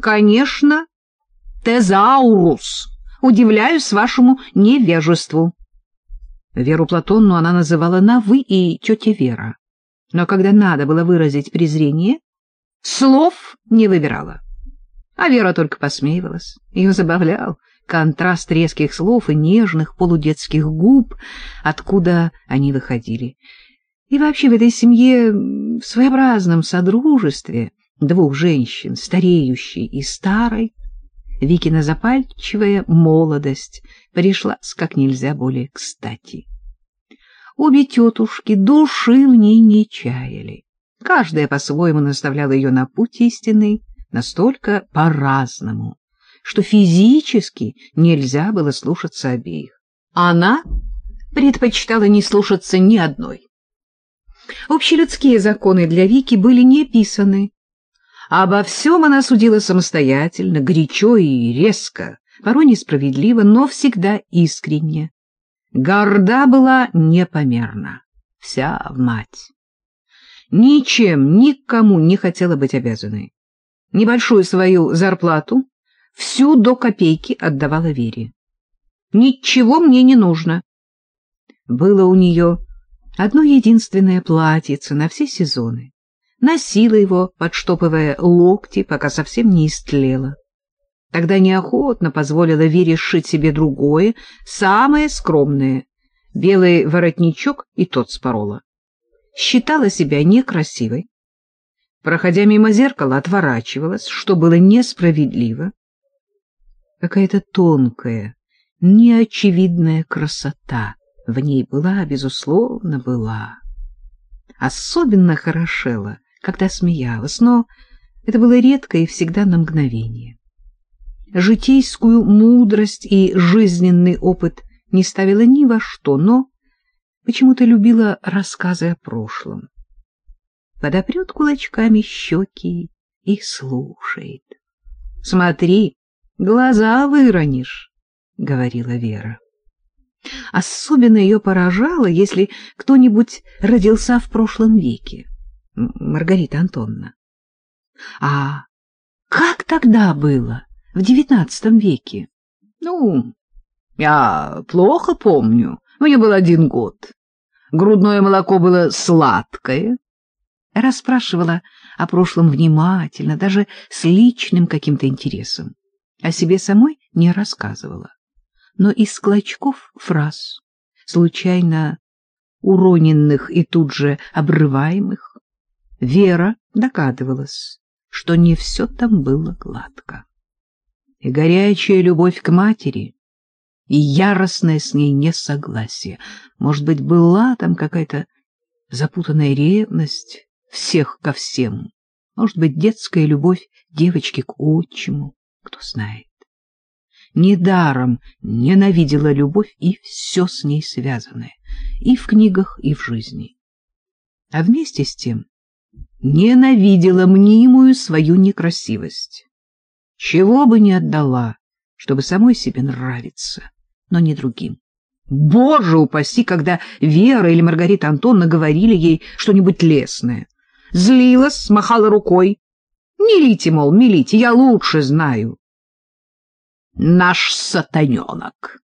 Конечно, тезаурус. Удивляюсь вашему невежеству. Веру Платонну она называла на «вы» и тетя Вера. Но когда надо было выразить презрение, слов не выбирала. А Вера только посмеивалась. Ее забавлял контраст резких слов и нежных полудетских губ, откуда они выходили. И вообще в этой семье, в своеобразном содружестве двух женщин, стареющей и старой, Викина запальчивая молодость пришлась как нельзя более кстати. Обе тетушки души в ней не чаяли. Каждая по-своему наставляла ее на путь истинный, настолько по-разному, что физически нельзя было слушаться обеих. Она предпочитала не слушаться ни одной. Общелюдские законы для Вики были не писаны. Обо всем она судила самостоятельно, горячо и резко, порой несправедливо, но всегда искренне. Горда была непомерна, вся в мать. Ничем, никому не хотела быть обязанной. Небольшую свою зарплату всю до копейки отдавала Вере. Ничего мне не нужно. Было у нее одно единственное платьице на все сезоны. Носила его, подштопывая локти, пока совсем не истлела. Тогда неохотно позволила Вере сшить себе другое, самое скромное — белый воротничок и тот спорола. Считала себя некрасивой. Проходя мимо зеркала, отворачивалась, что было несправедливо. Какая-то тонкая, неочевидная красота в ней была, безусловно, была. Особенно хорошела, когда смеялась, но это было редко и всегда на мгновение. Житейскую мудрость и жизненный опыт не ставила ни во что, но почему-то любила рассказы о прошлом. Подопрет кулачками щеки и слушает. — Смотри, глаза выронишь, — говорила Вера. Особенно ее поражало, если кто-нибудь родился в прошлом веке. Маргарита Антоновна. А как тогда было, в девятнадцатом веке? Ну, я плохо помню. Мне был один год. Грудное молоко было сладкое. Расспрашивала о прошлом внимательно, даже с личным каким-то интересом. О себе самой не рассказывала. Но из клочков фраз, случайно уроненных и тут же обрываемых, Вера догадывалась, что не все там было гладко. И горячая любовь к матери, и яростное с ней несогласие. Может быть, была там какая-то запутанная ревность всех ко всем. Может быть, детская любовь девочки к отчиму, кто знает. Недаром ненавидела любовь и все с ней связанное, и в книгах, и в жизни. А вместе с тем ненавидела мнимую свою некрасивость. Чего бы не отдала, чтобы самой себе нравиться, но не другим. Боже упаси, когда Вера или Маргарита Антоновна говорили ей что-нибудь лесное. Злилась, махала рукой. Милите, мол, милите, я лучше знаю. Наш сатаненок.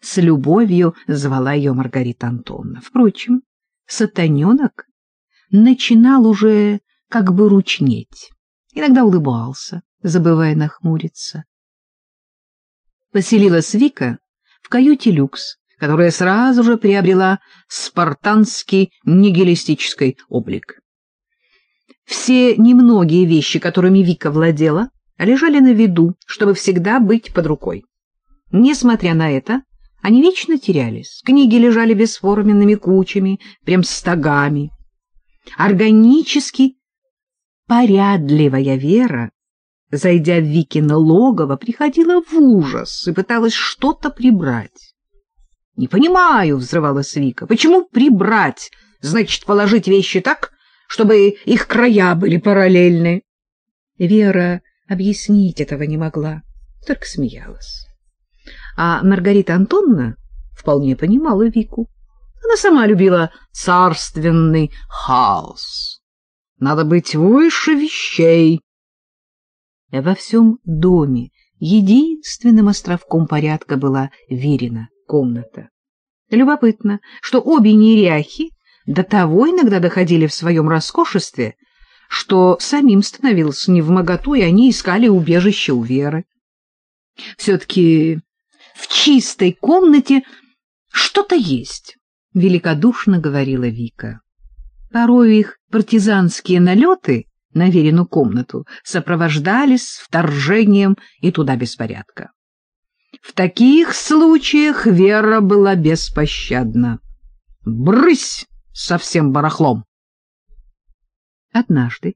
С любовью звала ее Маргарита Антоновна. Впрочем, сатаненок начинал уже как бы ручнеть. Иногда улыбался, забывая нахмуриться. Поселилась Вика в каюте люкс, которая сразу же приобрела спартанский нигилистический облик. Все немногие вещи, которыми Вика владела, лежали на виду, чтобы всегда быть под рукой. Несмотря на это, они вечно терялись. Книги лежали бесформенными кучами, прям стогами органически порядливая Вера, зайдя в Викино логово, приходила в ужас и пыталась что-то прибрать. — Не понимаю, — взрывалась Вика, — почему прибрать? Значит, положить вещи так, чтобы их края были параллельны. Вера объяснить этого не могла, только смеялась. А Маргарита Антоновна вполне понимала Вику. Она сама любила царственный хаос. Надо быть выше вещей. Во всем доме единственным островком порядка была Верина комната. Любопытно, что обе неряхи до того иногда доходили в своем роскошестве, что самим становилось невмоготу, и они искали убежище у Веры. Все-таки в чистой комнате что-то есть, — великодушно говорила Вика. Порой их партизанские налеты на Верину комнату сопровождались вторжением и туда беспорядка. В таких случаях Вера была беспощадна. «Брысь со всем барахлом!» Однажды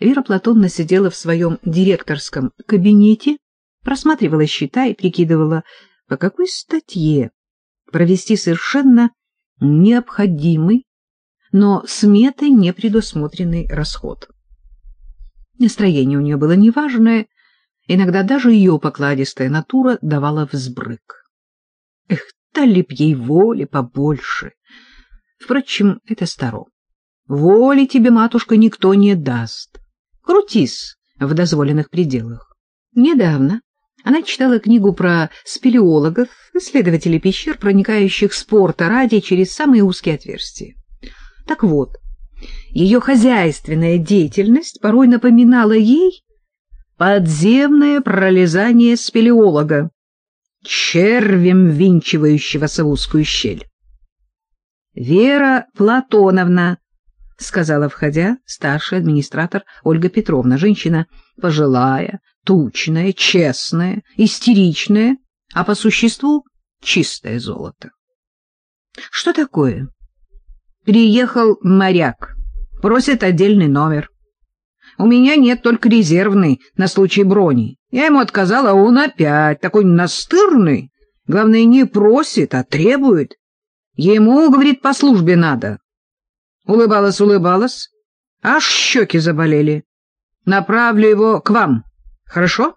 Вера Платонна сидела в своем директорском кабинете, просматривала счета и прикидывала, по какой статье провести совершенно необходимый, но сметой не предусмотренный расход. Настроение у нее было неважное, иногда даже ее покладистая натура давала взбрык. Эх, дали б ей воли побольше. Впрочем, это старо. Воли тебе, матушка, никто не даст. Крутись в дозволенных пределах. Недавно она читала книгу про спелеологов, исследователей пещер, проникающих спорта ради через самые узкие отверстия. Так вот, ее хозяйственная деятельность порой напоминала ей подземное пролезание спелеолога, червем винчивающегося в узкую щель. Вера Платоновна — сказала, входя, старший администратор Ольга Петровна, женщина пожилая, тучная, честная, истеричная, а по существу чистое золото. — Что такое? — Приехал моряк, просит отдельный номер. У меня нет только резервный на случай брони. Я ему отказала, а он опять такой настырный. Главное, не просит, а требует. Ему, говорит, по службе надо. Улыбалась, улыбалась, аж щеки заболели. Направлю его к вам, хорошо?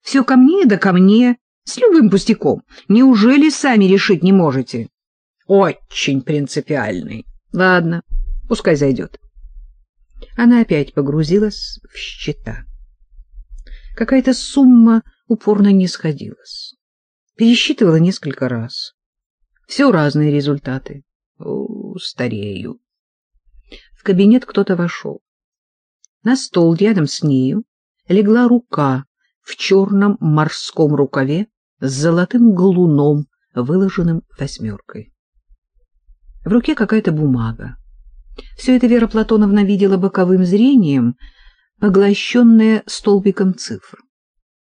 Все ко мне да ко мне, с любым пустяком. Неужели сами решить не можете? Очень принципиальный. Ладно, пускай зайдет. Она опять погрузилась в счета. Какая-то сумма упорно не сходилась. Пересчитывала несколько раз. Все разные результаты. О, старею. В кабинет кто-то вошел. На стол рядом с нею легла рука в черном морском рукаве с золотым галуном, выложенным восьмеркой. В руке какая-то бумага. Все это Вера Платоновна видела боковым зрением, поглощенная столбиком цифр.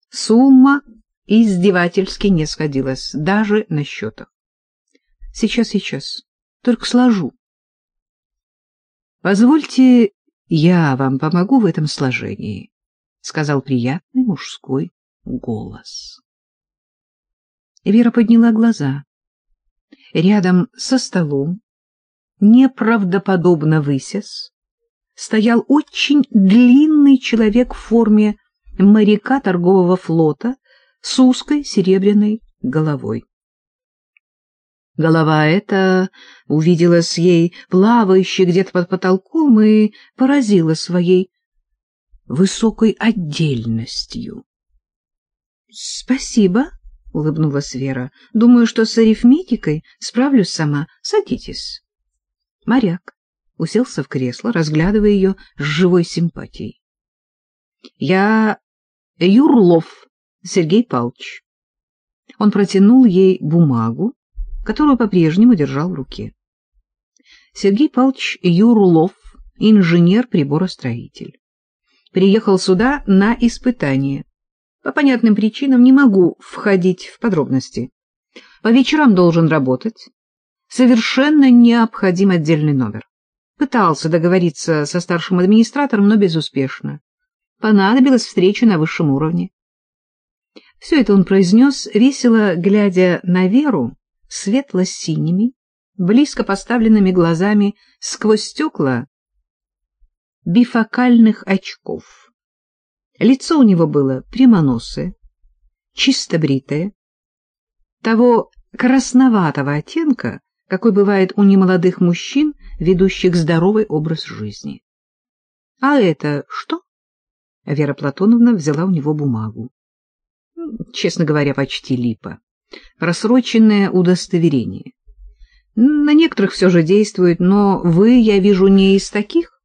Сумма издевательски не сходилась, даже на счетах. Сейчас, сейчас. Только сложу. — Позвольте, я вам помогу в этом сложении, — сказал приятный мужской голос. Вера подняла глаза. Рядом со столом, неправдоподобно высясь, стоял очень длинный человек в форме моряка торгового флота с узкой серебряной головой. Голова эта увиделась ей плавающей где-то под потолком и поразила своей высокой отдельностью. — Спасибо, — улыбнулась Вера. — Думаю, что с арифметикой справлюсь сама. Садитесь. Моряк уселся в кресло, разглядывая ее с живой симпатией. — Я Юрлов Сергей Павлович. Он протянул ей бумагу, которую по-прежнему держал в руке. Сергей Павлович Юрлов, инженер-приборостроитель. Приехал сюда на испытание. По понятным причинам не могу входить в подробности. По вечерам должен работать. Совершенно необходим отдельный номер. Пытался договориться со старшим администратором, но безуспешно. Понадобилась встреча на высшем уровне. Все это он произнес, весело глядя на Веру, светло-синими, близко поставленными глазами сквозь стекла бифокальных очков. Лицо у него было прямоносое, чисто бритое, того красноватого оттенка, какой бывает у немолодых мужчин, ведущих здоровый образ жизни. — А это что? Вера Платоновна взяла у него бумагу. Честно говоря, почти липа. Просроченное удостоверение. На некоторых все же действует, но вы, я вижу, не из таких?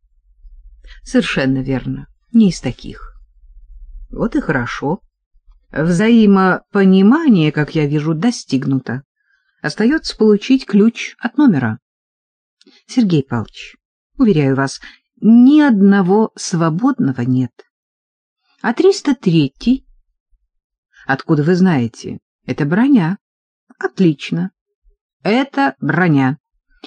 Совершенно верно, не из таких. Вот и хорошо. Взаимопонимание, как я вижу, достигнуто. Остается получить ключ от номера. Сергей Павлович, уверяю вас, ни одного свободного нет. А 303-й? Откуда вы знаете? Это броня. Отлично. Это броня.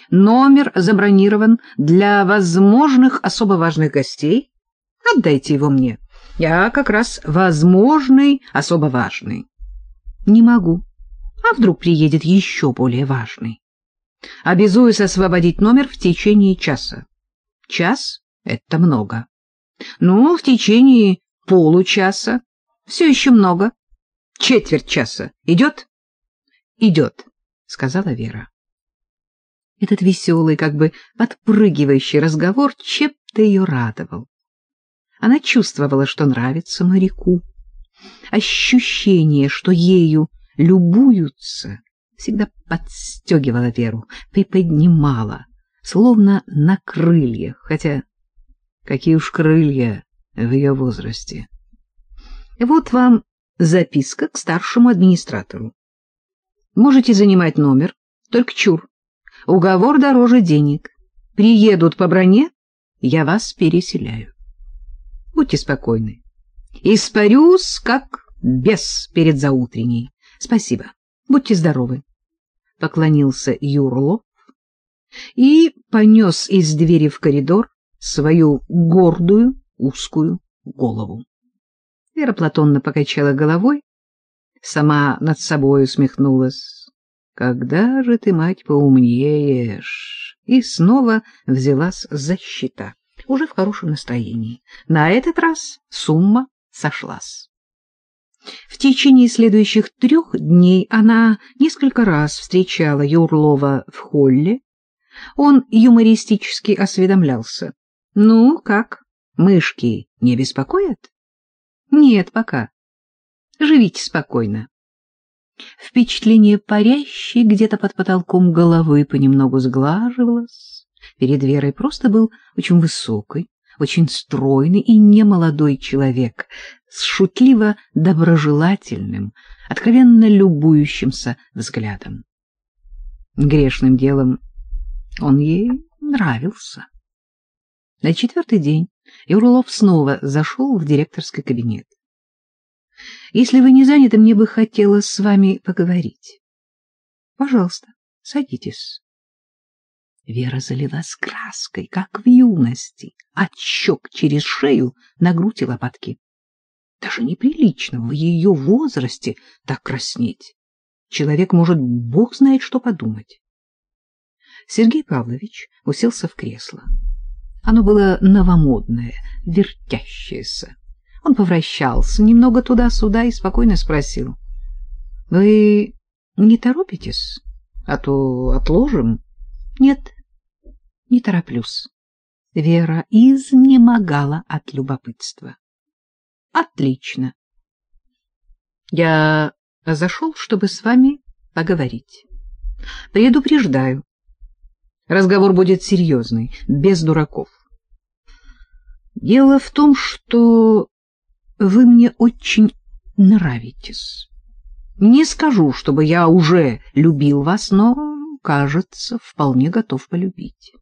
Номер забронирован для возможных особо важных гостей. Отдайте его мне. Я как раз возможный, особо важный. Не могу. А вдруг приедет еще более важный? Обязуюсь освободить номер в течение часа. Час — это много. Ну, в течение получаса. Все еще много. Четверть часа. Идет? Идет, сказала Вера. Этот веселый, как бы подпрыгивающий разговор чем-то ее радовал. Она чувствовала, что нравится моряку. Ощущение, что ею любуются, всегда подстегивало Веру, приподнимало, словно на крыльях, хотя какие уж крылья в ее возрасте. Вот вам записка к старшему администратору. Можете занимать номер, только чур. Уговор дороже денег. Приедут по броне, я вас переселяю. Будьте спокойны. Испарюсь, как бес перед заутренней. Спасибо. Будьте здоровы. Поклонился Юрлов и понес из двери в коридор свою гордую узкую голову. Вера Платонна покачала головой, сама над собой усмехнулась. «Когда же ты, мать, поумнеешь?» И снова взялась за счета уже в хорошем настроении. На этот раз сумма сошлась. В течение следующих трех дней она несколько раз встречала Юрлова в холле. Он юмористически осведомлялся. — Ну, как, мышки не беспокоят? — Нет, пока. Живите спокойно. Впечатление парящей где-то под потолком головы понемногу сглаживалось. Перед Верой просто был очень высокий, очень стройный и немолодой человек с шутливо-доброжелательным, откровенно любующимся взглядом. Грешным делом он ей нравился. На четвертый день Юрлов снова зашел в директорский кабинет. — Если вы не заняты, мне бы хотелось с вами поговорить. — Пожалуйста, садитесь. Вера залилась краской, как в юности, от щек через шею на грудь и лопатки. Даже неприлично в ее возрасте так краснеть. Человек может бог знает что подумать. Сергей Павлович уселся в кресло. Оно было новомодное, вертящееся. Он повращался немного туда-сюда и спокойно спросил. — Вы не торопитесь? А то отложим. — Нет, не тороплюсь. Вера изнемогала от любопытства. Отлично. Я зашел, чтобы с вами поговорить. Предупреждаю. Разговор будет серьезный, без дураков. Дело в том, что вы мне очень нравитесь. Не скажу, чтобы я уже любил вас, но, кажется, вполне готов полюбить.